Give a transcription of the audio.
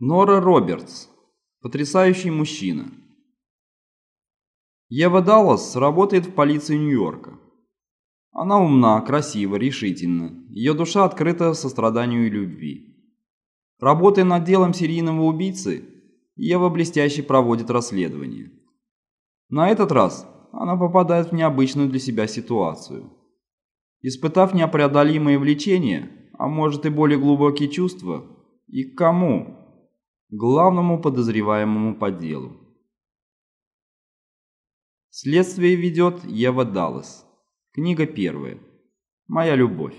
Нора Робертс. Потрясающий мужчина. Ева Даллас работает в полиции Нью-Йорка. Она умна, красива, решительна. Ее душа открыта состраданию и любви. Работая над делом серийного убийцы, Ева блестяще проводит расследование. На этот раз она попадает в необычную для себя ситуацию. Испытав непреодолимое влечение, а может и более глубокие чувства, и к кому? Главному подозреваемому по делу. Следствие ведет Ева Даллас. Книга первая. Моя любовь.